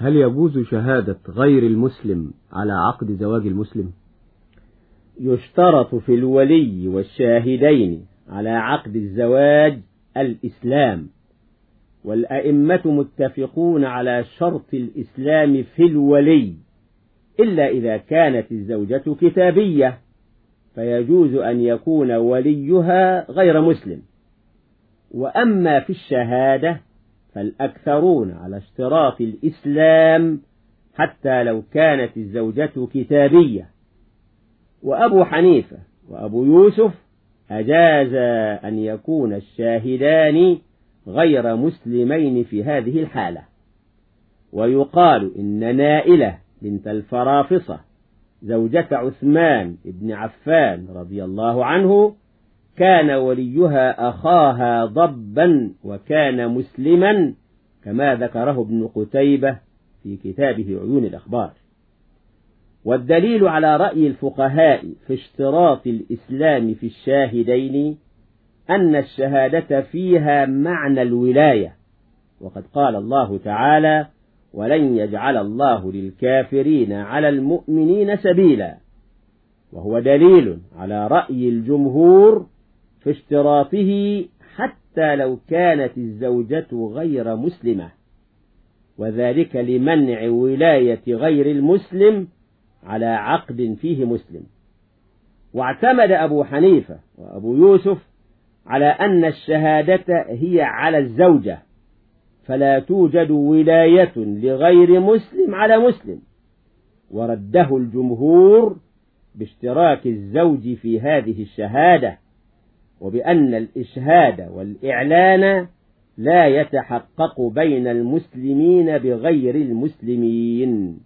هل يجوز شهادة غير المسلم على عقد زواج المسلم؟ يشترط في الولي والشاهدين على عقد الزواج الإسلام والأئمة متفقون على شرط الإسلام في الولي إلا إذا كانت الزوجة كتابية فيجوز أن يكون وليها غير مسلم. وأما في الشهادة فالأكثرون على اشتراط الإسلام حتى لو كانت الزوجة كتابية. وأبو حنيفة وأبو يوسف أجاز أن يكون الشاهدان غير مسلمين في هذه الحالة. ويقال إن نائلة بنت الفرافصة زوجة عثمان بن عفان رضي الله عنه كان وليها أخاها ضبا وكان مسلما كما ذكره ابن قتيبة في كتابه عيون الأخبار. والدليل على رأي الفقهاء في اشتراط الإسلام في الشاهدين أن الشهادة فيها معنى الولاية وقد قال الله تعالى ولن يجعل الله للكافرين على المؤمنين سبيلا وهو دليل على رأي الجمهور في اشتراطه حتى لو كانت الزوجة غير مسلمة. وذلك لمنع ولاية غير المسلم على عقد فيه مسلم. واعتمد أبو حنيفة وأبو يوسف على أن الشهادة هي على الزوجة فلا توجد ولاية لغير مسلم على مسلم. ورده الجمهور باشتراك الزوج في هذه الشهادة. وبأن الإشهاد والإعلان لا يتحقق بين المسلمين بغير المسلمين.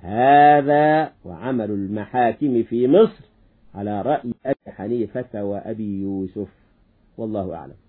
هذا وعمل المحاكم في مصر على رأي أبي حنيفة وأبي يوسف. والله أعلم.